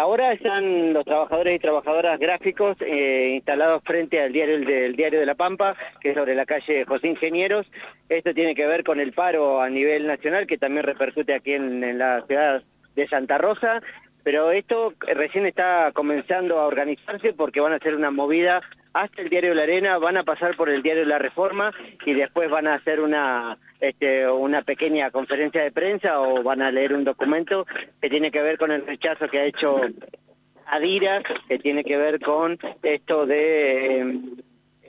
ahora están los trabajadores y trabajadoras gráficos eh, instalados frente al diario de La Pampa, que es sobre la calle José Ingenieros. Esto tiene que ver con el paro a nivel nacional, que también repercute aquí en, en la ciudad de Santa Rosa pero esto recién está comenzando a organizarse porque van a hacer una movida. Hasta el Diario la Arena, van a pasar por el Diario la Reforma y después van a hacer una, este, una pequeña conferencia de prensa o van a leer un documento que tiene que ver con el rechazo que ha hecho Adira, que tiene que ver con esto de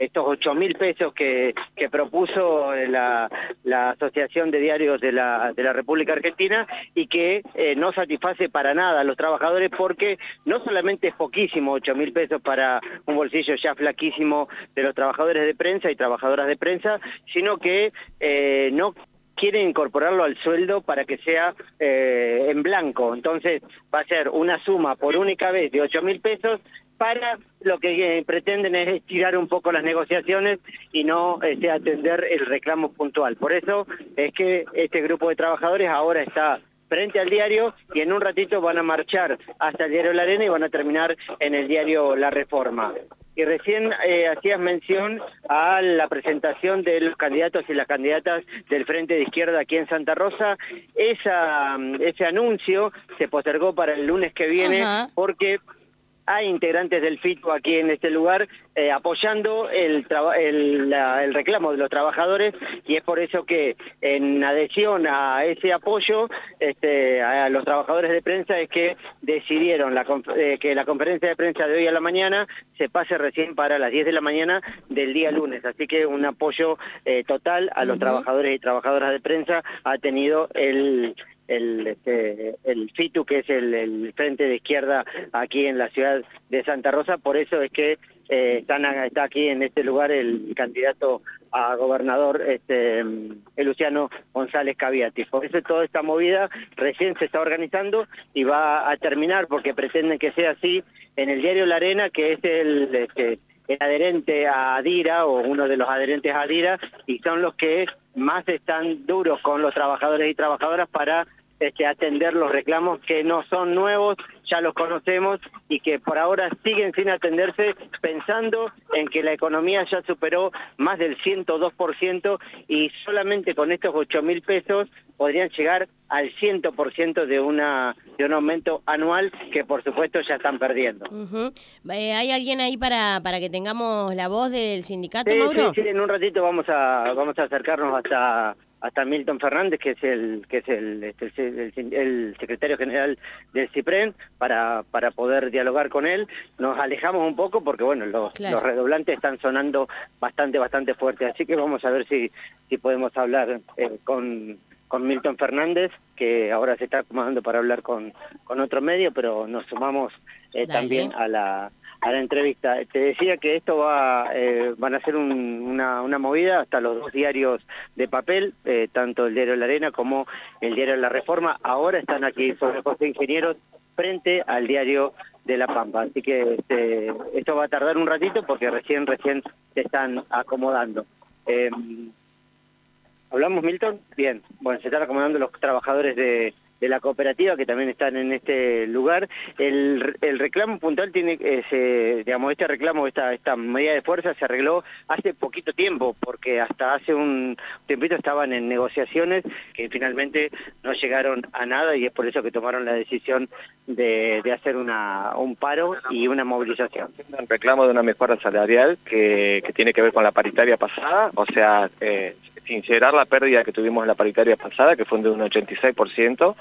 estos ocho mil pesos que, propuso la, la, Asociación de Diarios de la, República Argentina y que eh, no satisface para nada a los trabajadores porque no solamente es poquísimo ocho mil pesos para un bolsillo ya flaquísimo de los trabajadores de prensa y trabajadoras de prensa, sino que eh, no quiere incorporarlo al sueldo para que sea eh, en blanco. Entonces va a ser una suma por única vez de ocho mil pesos para lo que eh, pretenden es estirar un poco las negociaciones y no este, atender el reclamo puntual. Por eso es que este grupo de trabajadores ahora está frente al diario y en un ratito van a marchar hasta el diario La Arena y van a terminar en el diario La Reforma. Y recién eh, hacías mención a la presentación de los candidatos y las candidatas del Frente de Izquierda aquí en Santa Rosa. Esa, ese anuncio se postergó para el lunes que viene porque hay integrantes del FITO aquí en este lugar eh, apoyando el, el, reclamo de los trabajadores y es por eso que en adhesión a ese apoyo este, a los trabajadores de prensa es que decidieron la, eh, que la conferencia de prensa de hoy a la mañana se pase recién para las 10 de la mañana del día lunes. Así que un apoyo eh, total a los trabajadores y trabajadoras de prensa ha tenido el el, este, el FITU, que es el, Frente de Izquierda aquí en la ciudad de Santa Rosa, por eso es que eh, está aquí en este lugar el candidato a gobernador este, Luciano González Caviati. Por eso toda esta movida recién se está organizando y va a terminar porque pretenden que sea así en el diario La Arena, que es el, este, el adherente a Adira o uno de los adherentes a Adira y son los que más están duros con los trabajadores y trabajadoras para este, atender los reclamos que no son nuevos, ya los conocemos y que por ahora siguen sin atenderse pensando en que la economía ya superó más del 102% y solamente con estos 8 mil pesos podrían llegar al 100% de, una, de un aumento anual que por supuesto ya están perdiendo. Eh, ¿Hay alguien ahí para, para que tengamos la voz del sindicato, Mauro? Sí, sí, en un ratito vamos a, vamos a acercarnos hasta hasta Milton Fernández, que es el que es el, este, el, secretario general del CIPREN, para, para poder dialogar con él. Nos alejamos un poco porque, bueno, los, los redoblantes están sonando bastante, bastante fuerte, así que vamos a ver si, si podemos hablar eh, con, con Milton Fernández, que ahora se está acomodando para hablar con, con otro medio, pero nos sumamos eh, también a la a la entrevista. Te decía que esto va, eh, van a ser una, una, movida hasta los dos diarios de papel, eh, tanto el diario La Arena como el diario La Reforma. Ahora están aquí sobre José Ingenieros frente al diario de La Pampa. Así que este, esto va a tardar un ratito porque recién, recién se están acomodando. Em, ¿Hablamos, Milton? Bien. Bueno, se están acomodando los trabajadores de de la cooperativa que también están en este lugar. El, el reclamo puntual tiene, eh, digamos, este reclamo, esta, esta medida de fuerza se arregló hace poquito tiempo, porque hasta hace un tiempito estaban en negociaciones que finalmente no llegaron a nada y es por eso que tomaron la decisión de, de hacer una, un paro y una movilización. Un reclamo de una mejora salarial que, que tiene que ver con la paritaria pasada, o sea, eh, sincerar la pérdida que tuvimos en la paritaria pasada, que fue de un 86%,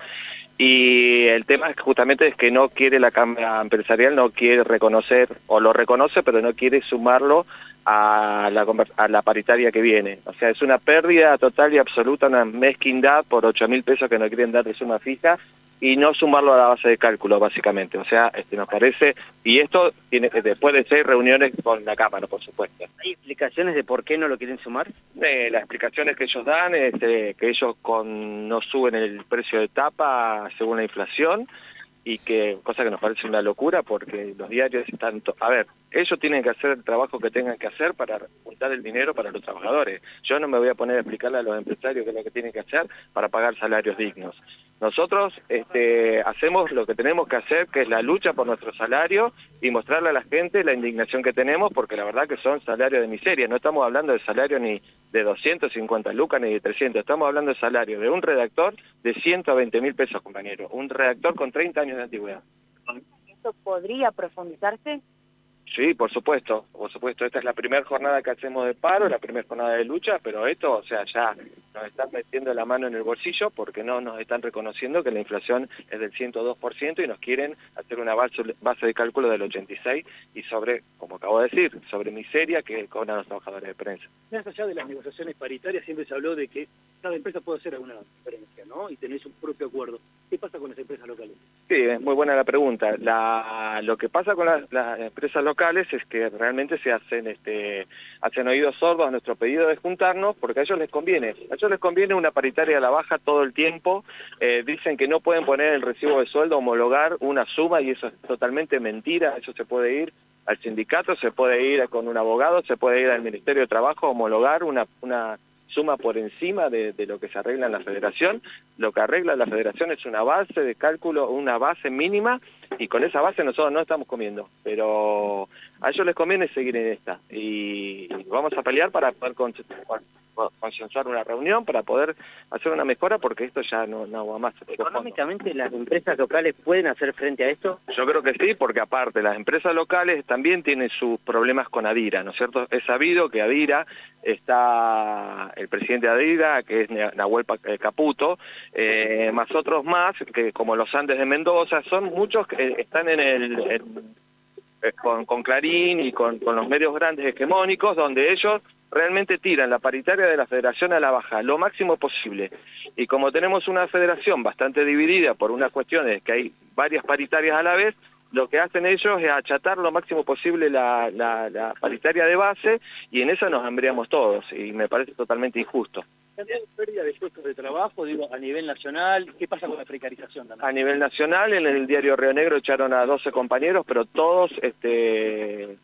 y el tema justamente es que no quiere la Cámara Empresarial, no quiere reconocer, o lo reconoce, pero no quiere sumarlo a la, a la paritaria que viene. O sea, es una pérdida total y absoluta, una mezquindad por 8 mil pesos que no quieren dar de suma fija y no sumarlo a la base de cálculo, básicamente. O sea, este nos parece, y esto tiene después de seis reuniones con la Cámara, por supuesto. ¿Hay explicaciones de por qué no lo quieren sumar? Eh, las explicaciones que ellos dan es que ellos con, no suben el precio de tapa según la inflación, y que cosa que nos parece una locura porque los diarios están a ver ellos tienen que hacer el trabajo que tengan que hacer para juntar el dinero para los trabajadores yo no me voy a poner a explicarle a los empresarios qué es lo que tienen que hacer para pagar salarios dignos Nosotros este, hacemos lo que tenemos que hacer, que es la lucha por nuestro salario y mostrarle a la gente la indignación que tenemos, porque la verdad que son salarios de miseria. No estamos hablando de salario ni de 250 lucas ni de 300, estamos hablando de salario de un redactor de 120 mil pesos, compañero. Un redactor con 30 años de antigüedad. ¿Esto podría profundizarse? Sí, por supuesto, por supuesto. Esta es la primera jornada que hacemos de paro, la primera jornada de lucha, pero esto, o sea, ya nos están metiendo la mano en el bolsillo porque no nos están reconociendo que la inflación es del 102% y nos quieren hacer una base, de cálculo del 86% y sobre, como acabo de decir, sobre miseria que cobran los trabajadores de prensa. Más allá de las negociaciones paritarias, siempre se habló de que cada empresa puede hacer alguna diferencia, ¿no? Y tener su propio acuerdo. ¿Qué pasa con las empresas locales? Sí, es muy buena la pregunta. lo que pasa con las empresas locales es que realmente se hacen, este, hacen oídos sordos a nuestro pedido de juntarnos porque a ellos les conviene. A ellos les conviene una paritaria a la baja todo el tiempo. Eh, dicen que no pueden poner el recibo de sueldo, homologar una suma y eso es totalmente mentira. Eso se puede ir al sindicato, se puede ir con un abogado, se puede ir al Ministerio de Trabajo, homologar una, una suma por encima de, lo que se arregla en la federación. Lo que arregla la federación es una base de cálculo, una base mínima y con esa base nosotros no estamos comiendo, pero a ellos les conviene seguir en esta y vamos a pelear para poder consensuar una reunión, para poder hacer una mejora porque esto ya no, no va más. ¿Económicamente las empresas locales pueden hacer frente a esto? Yo creo que sí, porque aparte las empresas locales también tienen sus problemas con Adira, ¿no es cierto? Es sabido que Adira está el presidente de Adira, que es Nahuel eh, Caputo, eh, más otros más, que como los Andes de Mendoza, son muchos que están en el... Eh, con, con, Clarín y con, con los medios grandes hegemónicos, donde ellos realmente tiran la paritaria de la federación a la baja, lo máximo posible. Y como tenemos una federación bastante dividida por unas cuestiones que hay varias paritarias a la vez, lo que hacen ellos es achatar lo máximo posible la, la, la paritaria de base y en eso nos hambriamos todos y me parece totalmente injusto pérdida de puestos de trabajo, digo, a nivel nacional? ¿Qué pasa con la precarización también? A nivel nacional, en el diario Río Negro echaron a 12 compañeros, pero todos este,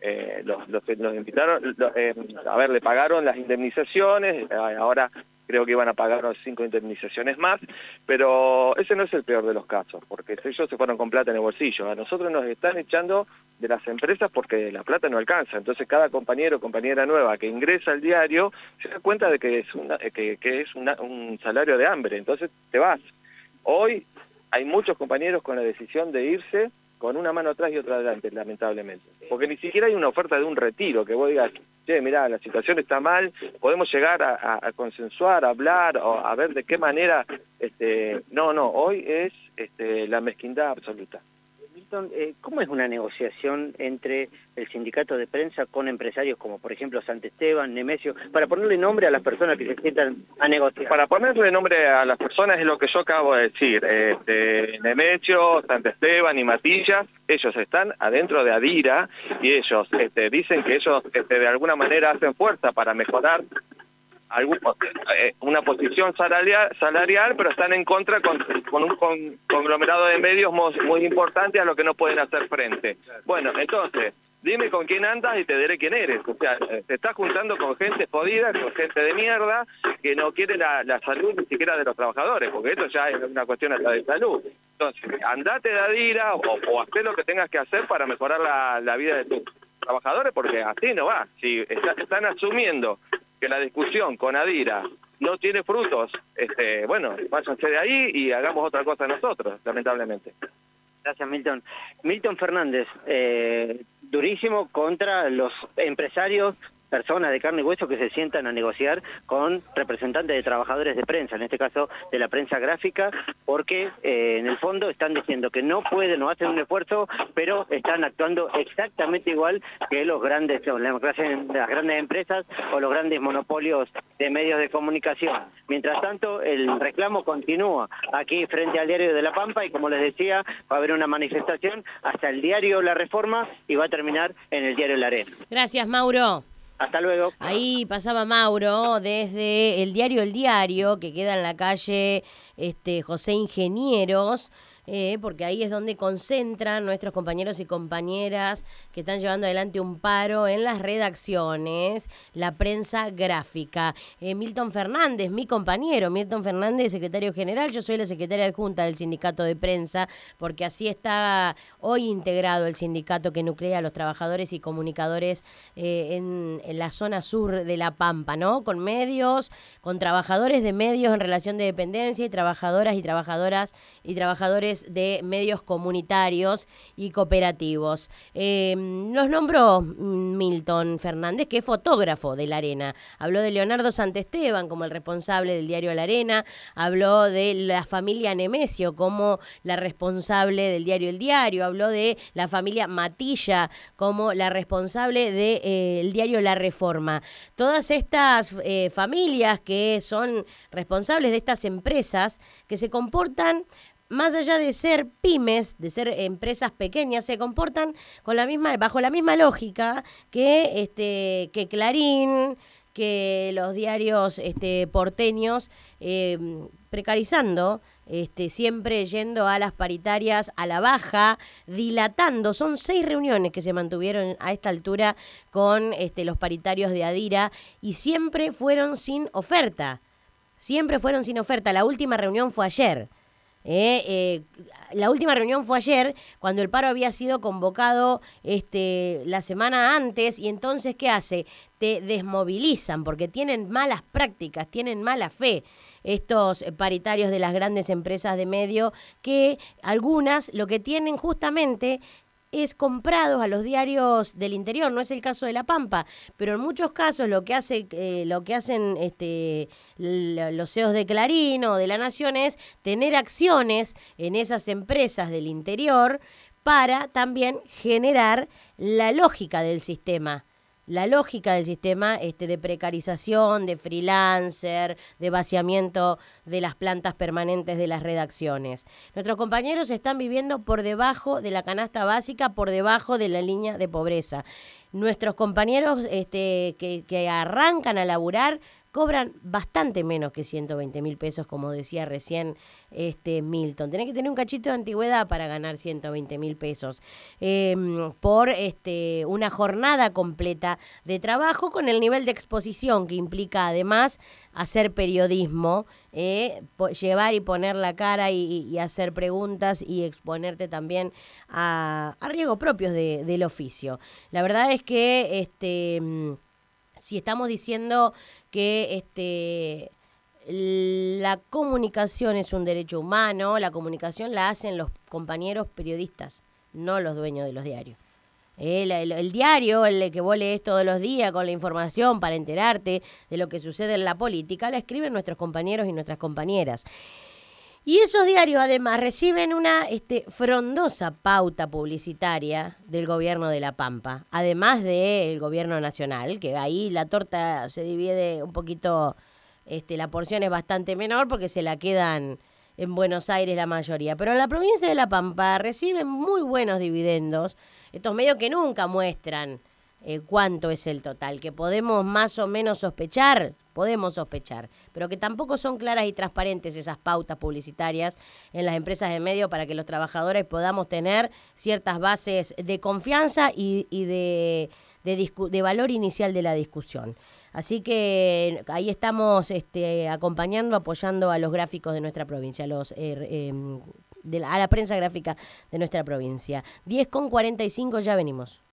eh, los, los, invitaron, eh, a ver, le pagaron las indemnizaciones, ahora creo que iban a pagar cinco indemnizaciones más, pero ese no es el peor de los casos, porque ellos se fueron con plata en el bolsillo. A nosotros nos están echando de las empresas porque la plata no alcanza. Entonces cada compañero o compañera nueva que ingresa al diario se da cuenta de que es, una, que, que es un salario de hambre, entonces te vas. Hoy hay muchos compañeros con la decisión de irse con una mano atrás y otra adelante, lamentablemente. Porque ni siquiera hay una oferta de un retiro, que vos digas, che, mirá, la situación está mal, podemos llegar a, consensuar, a hablar, o a ver de qué manera... este No, no, hoy es este, la mezquindad absoluta. Eh, ¿cómo es una negociación entre el sindicato de prensa con empresarios como por ejemplo Esteban, Nemesio, para ponerle nombre a las personas que se sientan a negociar? Para ponerle nombre a las personas es lo que yo acabo de decir. Este, Nemesio, Esteban y Matillas, ellos están adentro de Adira y ellos este, dicen que ellos este, de alguna manera hacen fuerza para mejorar una posición salarial, salarial, pero están en contra con, un conglomerado de medios muy, importante a lo que no pueden hacer frente. Bueno, entonces, dime con quién andas y te diré quién eres. O sea, eh, te estás juntando con gente jodida, con gente de mierda, que no quiere la, salud ni siquiera de los trabajadores, porque esto ya es una cuestión hasta de salud. Entonces, andate de Adira o, o haz lo que tengas que hacer para mejorar la, la vida de tus trabajadores, porque así no va. Si están asumiendo que la discusión con Adira no tiene frutos, este, bueno, váyanse de ahí y hagamos otra cosa nosotros, lamentablemente. Gracias, Milton. Milton Fernández, eh, durísimo contra los empresarios personas de carne y hueso que se sientan a negociar con representantes de trabajadores de prensa, en este caso de la prensa gráfica, porque eh, en el fondo están diciendo que no pueden o hacen un esfuerzo, pero están actuando exactamente igual que los grandes, las grandes empresas o los grandes monopolios de medios de comunicación. Mientras tanto, el reclamo continúa aquí frente al diario de La Pampa y como les decía, va a haber una manifestación hasta el diario La Reforma y va a terminar en el diario La Arena. Gracias, Mauro. Hasta luego. Ahí pasaba Mauro desde el diario El Diario, que queda en la calle este, José Ingenieros. Eh, porque ahí es donde concentran nuestros compañeros y compañeras que están llevando adelante un paro en las redacciones, la prensa gráfica. Eh, Milton Fernández, mi compañero, Milton Fernández, secretario general, yo soy la secretaria Junta del sindicato de prensa, porque así está hoy integrado el sindicato que nuclea a los trabajadores y comunicadores eh, en la zona sur de La Pampa, ¿no? Con medios, con trabajadores de medios en relación de dependencia y trabajadoras y trabajadoras y trabajadores de medios comunitarios y cooperativos. Nos nombró Milton Fernández, que es fotógrafo de La Arena. Habló de Leonardo Santesteban como el responsable del diario La Arena, habló de la familia Nemesio como la responsable del diario El Diario, habló de la familia Matilla como la responsable del eh, diario La Reforma. Todas estas eh, familias que son responsables de estas empresas que se comportan más allá de ser pymes, de ser empresas pequeñas, se comportan con la misma, bajo la misma lógica que, este, que Clarín, que los diarios este, porteños, eh, precarizando, este, siempre yendo a las paritarias a la baja, dilatando. Son seis reuniones que se mantuvieron a esta altura con este, los paritarios de Adira y siempre fueron sin oferta. Siempre fueron sin oferta. La última reunión fue ayer. Eh, eh, la última reunión fue ayer, cuando el paro había sido convocado este, la semana antes, y entonces, ¿qué hace? Te desmovilizan porque tienen malas prácticas, tienen mala fe estos paritarios de las grandes empresas de medio, que algunas lo que tienen justamente es comprados a los diarios del interior, no es el caso de La Pampa, pero en muchos casos lo que hace eh, lo que hacen este los CEOs de Clarín o de La Nación es tener acciones en esas empresas del interior para también generar la lógica del sistema la lógica del sistema este, de precarización, de freelancer, de vaciamiento de las plantas permanentes de las redacciones. Nuestros compañeros están viviendo por debajo de la canasta básica, por debajo de la línea de pobreza. Nuestros compañeros este, que, que arrancan a laburar cobran bastante menos que 120 mil pesos, como decía recién este Milton. Tenés que tener un cachito de antigüedad para ganar 120 mil pesos em, por este, una jornada completa de trabajo con el nivel de exposición que implica además hacer periodismo, eh, llevar y poner la cara y, hacer preguntas y exponerte también a, a riesgos propios del oficio. La verdad es que este, si estamos diciendo que este, la comunicación es un derecho humano, la comunicación la hacen los compañeros periodistas, no los dueños de los diarios. El, diario, el que vos lees todos los días con la información para enterarte de lo que sucede en la política, la escriben nuestros compañeros y nuestras compañeras. Y esos diarios además reciben una este, frondosa pauta publicitaria del gobierno de La Pampa, además del gobierno nacional, que ahí la torta se divide un poquito, este, la porción es bastante menor porque se la quedan en Buenos Aires la mayoría. Pero en la provincia de La Pampa reciben muy buenos dividendos, estos medios que nunca muestran eh, cuánto es el total, que podemos más o menos sospechar, podemos sospechar, pero que tampoco son claras y transparentes esas pautas publicitarias en las empresas de medio para que los trabajadores podamos tener ciertas bases de confianza y, de, de, valor inicial de la discusión. Así que ahí estamos este, acompañando, apoyando a los gráficos de nuestra provincia, los, eh, em, a la prensa gráfica de nuestra provincia. 10 con 45, ya venimos.